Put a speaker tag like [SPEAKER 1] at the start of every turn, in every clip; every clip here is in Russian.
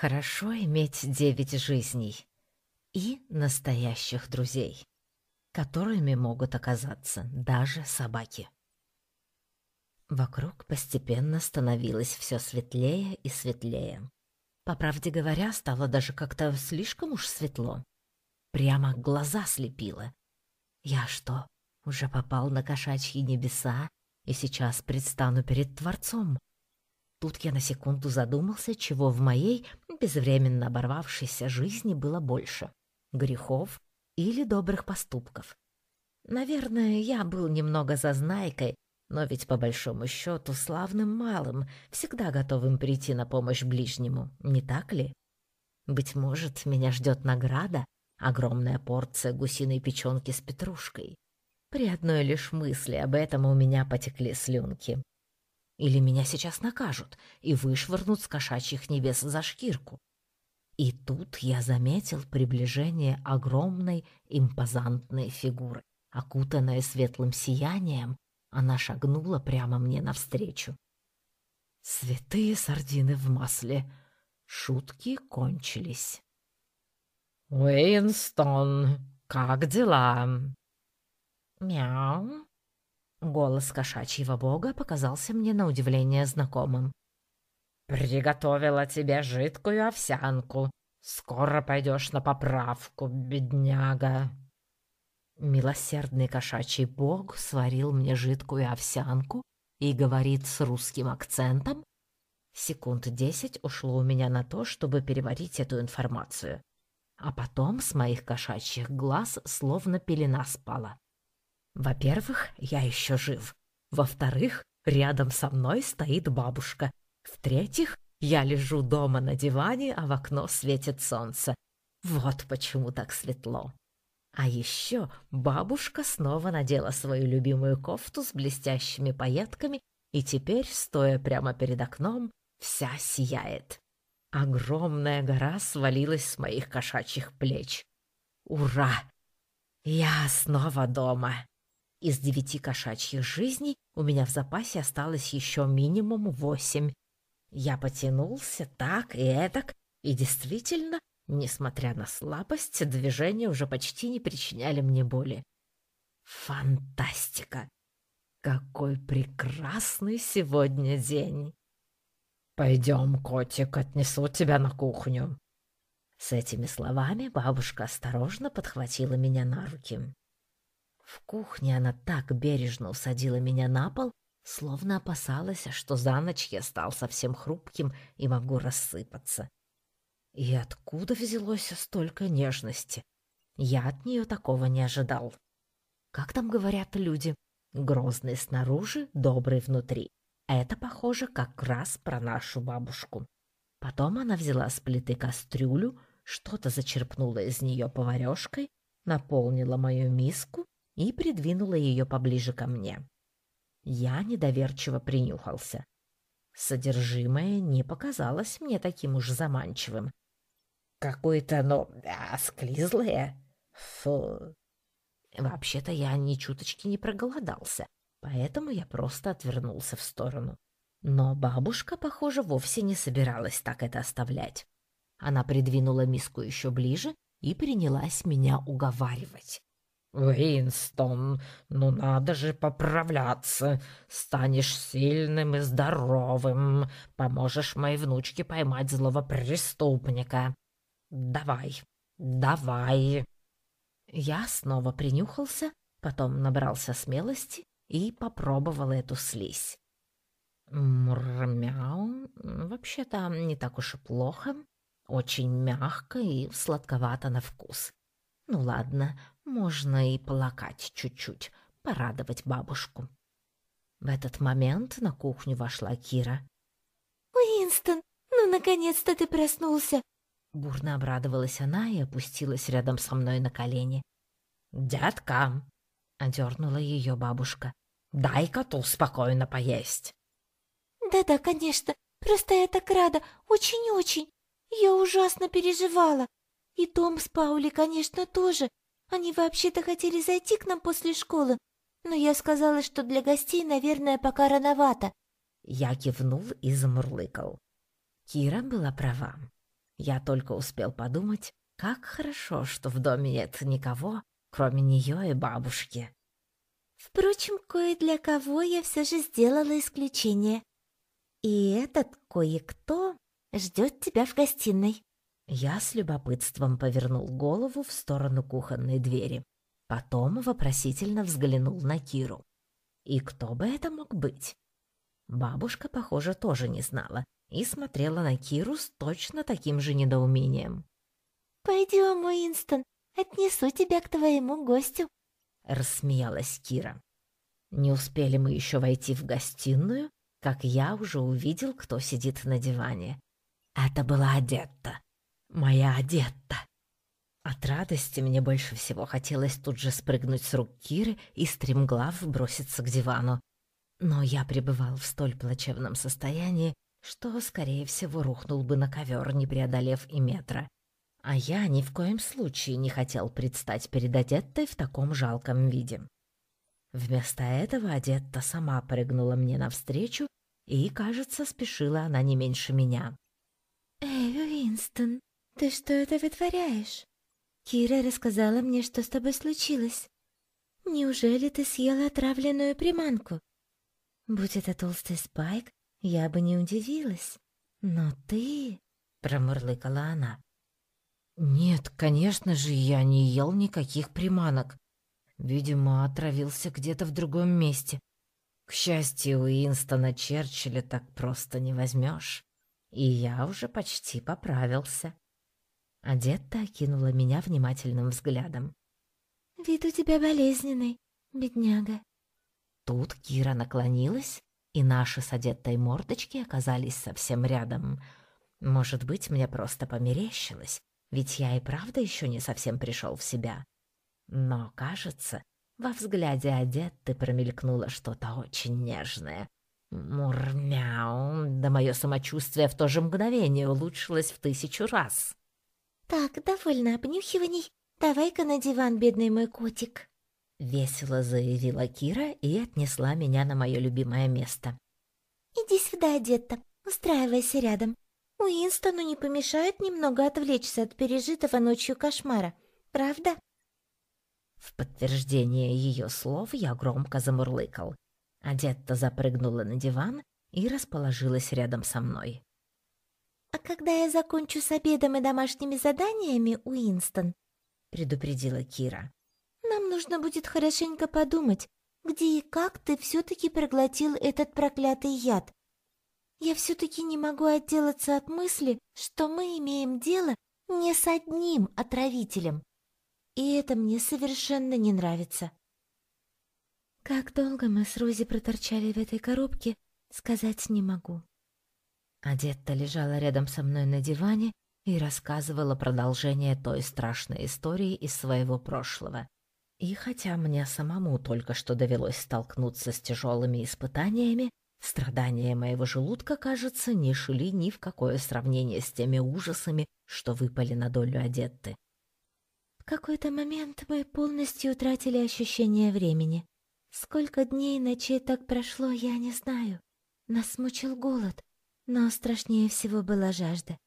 [SPEAKER 1] Хорошо иметь девять жизней и настоящих друзей, которыми могут оказаться даже собаки. Вокруг постепенно становилось все светлее и светлее. По правде говоря, стало даже как-то слишком уж светло. Прямо глаза слепило. Я что, уже попал на кошачьи небеса и сейчас предстану перед Творцом? Тут я на секунду задумался, чего в моей безвременно оборвавшейся жизни было больше — грехов или добрых поступков. Наверное, я был немного зазнайкой, но ведь по большому счету славным малым, всегда готовым прийти на помощь ближнему, не так ли? Быть может, меня ждет награда, огромная порция гусиной печенки с петрушкой. При одной лишь мысли об этом у меня потекли слюнки. Или меня сейчас накажут и вышвырнут с кошачьих небес за шкирку. И тут я заметил приближение огромной импозантной фигуры. Окутанная светлым сиянием, она шагнула прямо мне навстречу. Святые сардины в масле. Шутки кончились.
[SPEAKER 2] «Уинстон, как дела?»
[SPEAKER 1] «Мяу». Голос кошачьего бога показался мне на удивление знакомым.
[SPEAKER 2] «Приготовила тебе жидкую овсянку. Скоро пойдешь на поправку, бедняга».
[SPEAKER 1] Милосердный кошачий бог сварил мне жидкую овсянку и говорит с русским акцентом. Секунд десять ушло у меня на то, чтобы переварить эту информацию. А потом с моих кошачьих глаз словно пелена спала. Во-первых, я еще жив. Во-вторых, рядом со мной стоит бабушка. В-третьих, я лежу дома на диване, а в окно светит солнце. Вот почему так светло. А еще бабушка снова надела свою любимую кофту с блестящими пайетками и теперь, стоя прямо перед окном, вся сияет. Огромная гора свалилась с моих кошачьих плеч. Ура! Я снова дома. Из девяти кошачьих жизней у меня в запасе осталось еще минимум восемь. Я потянулся так и эдак, и действительно Несмотря на слабость, движения уже почти не причиняли мне боли. Фантастика! Какой прекрасный сегодня день!
[SPEAKER 2] «Пойдем, котик, отнесу тебя на кухню».
[SPEAKER 1] С этими словами бабушка осторожно подхватила меня на руки. В кухне она так бережно усадила меня на пол, словно опасалась, что за ночь я стал совсем хрупким и могу рассыпаться. И откуда взялось столько нежности? Я от нее такого не ожидал. Как там говорят люди? Грозный снаружи, добрый внутри. Это похоже как раз про нашу бабушку. Потом она взяла с плиты кастрюлю, что-то зачерпнула из нее поварешкой, наполнила мою миску и придвинула ее поближе ко мне. Я недоверчиво принюхался. Содержимое не показалось мне таким уж заманчивым. Какое-то оно осклизлое. Фу. Вообще-то я ни чуточки не проголодался, поэтому я просто отвернулся в сторону. Но бабушка, похоже, вовсе не собиралась так это оставлять. Она придвинула миску еще ближе и принялась меня уговаривать.
[SPEAKER 2] «Уинстон, ну надо же поправляться. Станешь сильным и здоровым. Поможешь моей внучке поймать злого преступника. Давай, давай.
[SPEAKER 1] Я снова принюхался, потом набрался смелости и попробовал эту слизь. Мурмяу, вообще-то не так уж и плохо, очень мягко и сладковато на вкус. Ну ладно, можно и полакать чуть-чуть, порадовать бабушку. В этот момент на кухню вошла Кира.
[SPEAKER 3] «Уинстон, ну наконец-то ты проснулся!
[SPEAKER 1] Бурно обрадовалась она и опустилась рядом со мной на колени.
[SPEAKER 2] «Дядка!» — одернула ее бабушка. «Дай коту спокойно поесть!»
[SPEAKER 3] «Да-да, конечно. Просто я так рада. Очень-очень. Я ужасно переживала. И Том с Паули, конечно, тоже. Они вообще-то хотели зайти к нам после школы, но я сказала, что для гостей, наверное, пока рановато».
[SPEAKER 1] Я кивнул и замурлыкал. Кира была права. Я только успел подумать, как хорошо, что в доме нет никого, кроме нее и бабушки.
[SPEAKER 3] Впрочем, кое для кого я все же сделала исключение. И этот кое-кто ждет тебя в гостиной.
[SPEAKER 1] Я с любопытством повернул голову в сторону кухонной двери. Потом вопросительно взглянул на Киру. И кто бы это мог быть? Бабушка, похоже, тоже не знала и смотрела на Киру с точно таким же недоумением.
[SPEAKER 3] «Пойдем, Уинстон, отнесу тебя к твоему гостю», —
[SPEAKER 1] рассмеялась Кира. Не успели мы еще войти в гостиную, как я уже увидел, кто сидит на диване. Это была Адетта. Моя Адетта. От радости мне больше всего хотелось тут же спрыгнуть с рук Киры и стремглав броситься к дивану. Но я пребывал в столь плачевном состоянии, что, скорее всего, рухнул бы на ковер, не преодолев и метра. А я ни в коем случае не хотел предстать перед Адеттой в таком жалком виде. Вместо этого Адетта сама прыгнула мне навстречу, и, кажется, спешила она не меньше меня.
[SPEAKER 3] «Эй, Уинстон, ты что это вытворяешь? Кира рассказала мне, что с тобой случилось. Неужели ты съела отравленную приманку? Будь это толстый спайк, я бы не удивилась. Но ты...» — промурлыкала она.
[SPEAKER 1] «Нет, конечно же, я не ел никаких приманок. Видимо, отравился где-то в другом месте. К счастью, Уинстона Черчилля так просто не возьмешь. И я уже почти поправился. Адетта окинула меня внимательным взглядом.
[SPEAKER 3] «Вид у тебя болезненный, бедняга».
[SPEAKER 1] Тут Кира наклонилась, и наши с одетой мордочки оказались совсем рядом. Может быть, мне просто померещилось, ведь я и правда еще не совсем пришел в себя. Но, кажется, во взгляде одетты промелькнуло что-то очень нежное. Мурмяу, да мое самочувствие в то же мгновение улучшилось в тысячу раз.
[SPEAKER 3] «Так, довольно обнюхиваний. Давай-ка на диван, бедный мой котик».
[SPEAKER 1] Весело заявила Кира и отнесла меня на мое любимое место.
[SPEAKER 3] «Иди сюда, одетта, устраивайся рядом. Уинстону не помешает немного отвлечься от пережитого ночью кошмара, правда?»
[SPEAKER 1] В подтверждение ее слов я громко замурлыкал. Адетта запрыгнула на диван и расположилась рядом со мной.
[SPEAKER 3] «А когда я закончу с обедом и домашними заданиями, Уинстон», — предупредила Кира, «нам нужно будет хорошенько подумать, где и как ты все-таки проглотил этот проклятый яд. Я все-таки не могу отделаться от мысли, что мы имеем дело не с одним отравителем. И это мне совершенно не нравится. Как долго мы с Рози проторчали в этой коробке, сказать не могу.
[SPEAKER 1] Адетта лежала рядом со мной на диване и рассказывала продолжение той страшной истории из своего прошлого. И хотя мне самому только что довелось столкнуться с тяжелыми испытаниями, страдания моего желудка, кажется, не шли ни в какое сравнение с теми ужасами, что выпали на долю Адетты.
[SPEAKER 3] В какой-то момент мы полностью утратили ощущение времени. Сколько дней и ночей так прошло, я не знаю. Нас мучил голод, но страшнее всего была жажда.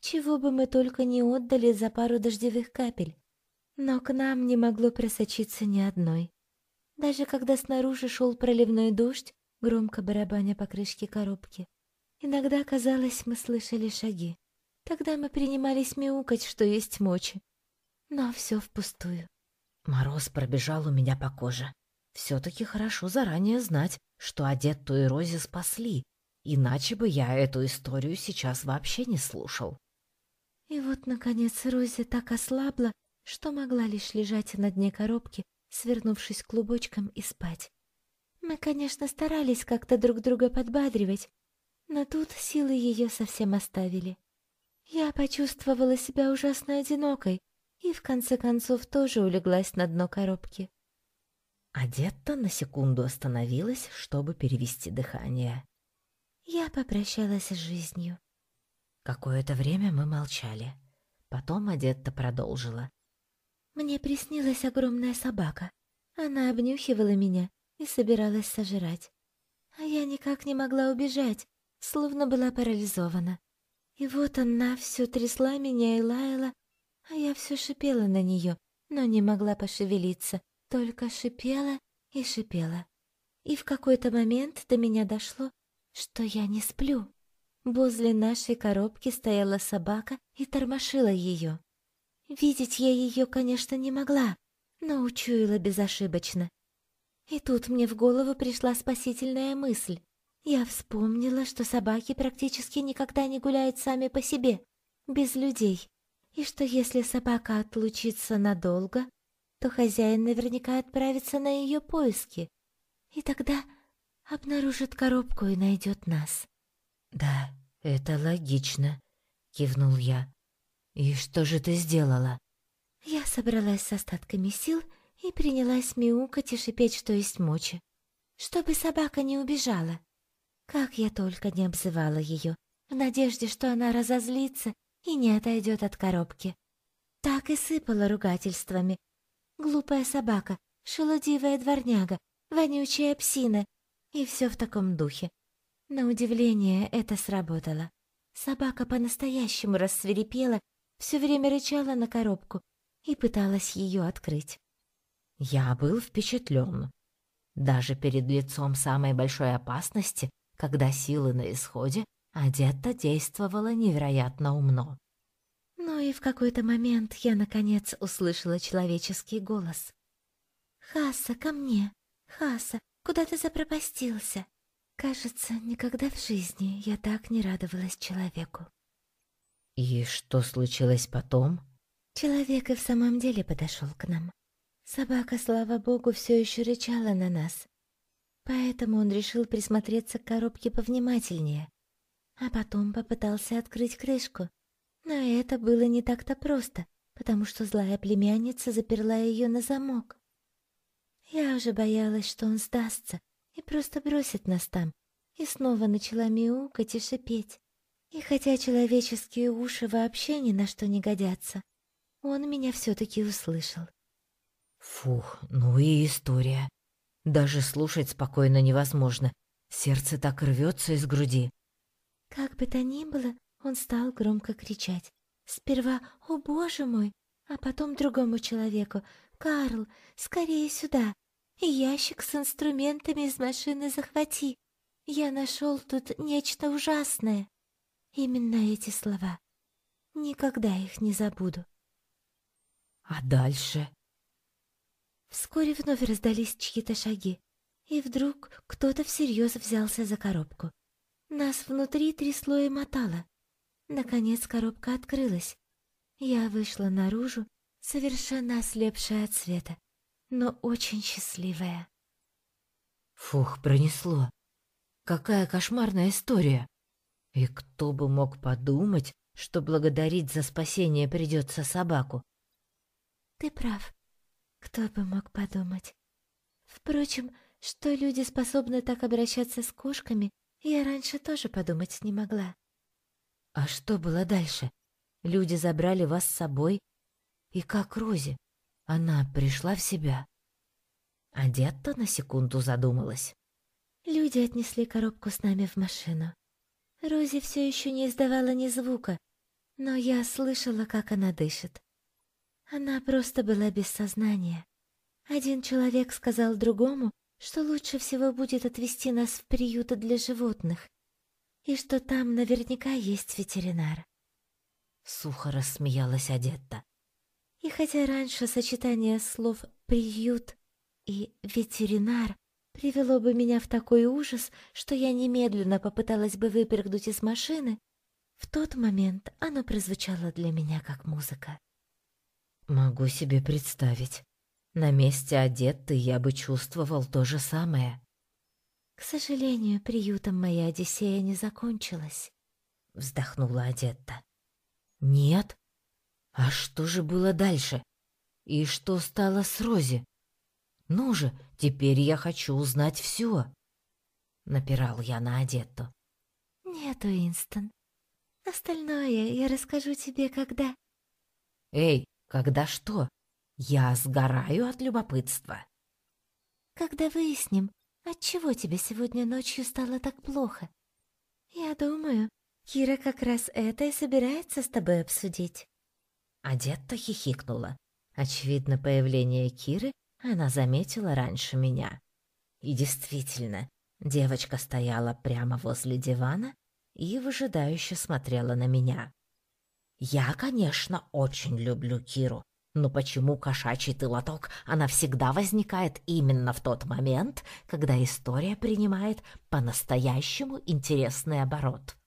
[SPEAKER 3] Чего бы мы только не отдали за пару дождевых капель. Но к нам не могло просочиться ни одной. Даже когда снаружи шел проливной дождь, громко барабаня по крышке коробки, иногда казалось, мы слышали шаги. Тогда мы принимались мяукать, что есть мочи. Но все впустую.
[SPEAKER 1] Мороз пробежал у меня по коже. Все-таки хорошо заранее знать, что Адетту и Рози спасли, иначе бы я эту историю сейчас вообще не слушал.
[SPEAKER 3] И вот, наконец, Рози так ослабла, что могла лишь лежать на дне коробки, свернувшись клубочком и спать. Мы, конечно, старались как-то друг друга подбадривать, но тут силы ее совсем оставили. Я почувствовала себя ужасно одинокой и, в конце концов, тоже улеглась на дно коробки.
[SPEAKER 1] Адетта на секунду остановилась, чтобы перевести дыхание.
[SPEAKER 3] Я попрощалась с жизнью.
[SPEAKER 1] Какое-то время мы молчали. Потом Адетта продолжила.
[SPEAKER 3] Мне приснилась огромная собака. Она обнюхивала меня и собиралась сожрать. А я никак не могла убежать, словно была парализована. И вот она все трясла меня и лаяла, а я все шипела на нее, но не могла пошевелиться, только шипела и шипела. И в какой-то момент до меня дошло, что я не сплю. Возле нашей коробки стояла собака и тормошила ее. Видеть я ее, конечно, не могла, но учуяла безошибочно. И тут мне в голову пришла спасительная мысль. Я вспомнила, что собаки практически никогда не гуляют сами по себе, без людей, и что если собака отлучится надолго, то хозяин наверняка отправится на ее поиски, и тогда обнаружит коробку и найдет нас.
[SPEAKER 1] «Да, это логично», — кивнул я. «И что же ты сделала?»
[SPEAKER 3] Я собралась с остатками сил и принялась мяукать и шипеть, что есть мочи, чтобы собака не убежала. Как я только не обзывала ее, в надежде, что она разозлится и не отойдет от коробки. Так и сыпала ругательствами. Глупая собака, шелудивая дворняга, вонючая псина и все в таком духе. На удивление это сработало. Собака по-настоящему рассверепела, все время рычала на коробку и пыталась ее открыть.
[SPEAKER 1] Я был впечатлен. Даже перед лицом самой большой опасности, когда силы на исходе, Адетта действовала невероятно умно.
[SPEAKER 3] Ну и в какой-то момент я, наконец, услышала человеческий голос. «Хаса, ко мне! Хаса, куда ты запропастился?» Кажется, никогда в жизни я так не радовалась человеку.
[SPEAKER 1] «И что случилось потом?»
[SPEAKER 3] Человек и в самом деле подошел к нам. Собака, слава богу, все еще рычала на нас. Поэтому он решил присмотреться к коробке повнимательнее, а потом попытался открыть крышку. Но это было не так-то просто, потому что злая племянница заперла ее на замок. Я уже боялась, что он сдастся и просто бросит нас там, и снова начала мяукать и шипеть. И хотя человеческие уши вообще ни на что не годятся, он меня все-таки услышал.
[SPEAKER 1] Фух, ну и история. Даже слушать спокойно невозможно. Сердце так рвется из груди.
[SPEAKER 3] Как бы то ни было, он стал громко кричать. Сперва «О, боже мой!», а потом другому человеку «Карл, скорее сюда! И ящик с инструментами из машины захвати! Я нашел тут нечто ужасное!» Именно эти слова. Никогда их не забуду.
[SPEAKER 1] А дальше?
[SPEAKER 3] Вскоре вновь раздались чьи-то шаги, и вдруг кто-то всерьез взялся за коробку. Нас внутри трясло и мотало. Наконец коробка открылась. Я вышла наружу, совершенно ослепшая от света, но очень счастливая.
[SPEAKER 1] Фух, пронесло. Какая кошмарная история. И кто бы мог подумать, что благодарить за спасение придется собаку.
[SPEAKER 3] Ты прав. Кто бы мог подумать. Впрочем, что люди способны так обращаться с кошками, я раньше тоже подумать не могла.
[SPEAKER 1] А что было дальше? Люди забрали вас с собой? И как Рози? Она пришла в себя. А дед-то на секунду задумалась.
[SPEAKER 3] Люди отнесли коробку с нами в машину. Рози все еще не издавала ни звука, но я слышала, как она дышит. Она просто была без сознания. Один человек сказал другому, что лучше всего будет отвезти нас в приют для животных, и что там наверняка есть ветеринар.
[SPEAKER 1] Сухо рассмеялась Адетта.
[SPEAKER 3] И хотя раньше сочетание слов «приют» и «ветеринар» привело бы меня в такой ужас, что я немедленно попыталась бы выпрыгнуть из машины, в тот момент оно прозвучало для меня как музыка.
[SPEAKER 1] Могу себе представить. На месте Адетты я бы чувствовал то же самое.
[SPEAKER 3] К сожалению, приютом моя Одиссея не закончилась,
[SPEAKER 1] вздохнула Адетта. Нет? А что же было дальше? И что стало с Рози? Ну же, теперь я хочу узнать все. Напирал я на Адетту.
[SPEAKER 3] Нет, Уинстон. Остальное я расскажу тебе, когда...
[SPEAKER 1] Эй, когда что? Я сгораю от любопытства.
[SPEAKER 3] Когда выясним, отчего тебе сегодня ночью стало так плохо. Я думаю, Кира как раз это и собирается с тобой обсудить.
[SPEAKER 1] Адетта хихикнула. Очевидно, появление Киры она заметила раньше меня. И действительно, девочка стояла прямо возле дивана и выжидающе смотрела на меня. Я, конечно, очень люблю Киру, но почему кошачий ты лоток, она всегда возникает именно в тот момент, когда история принимает по-настоящему интересный оборот?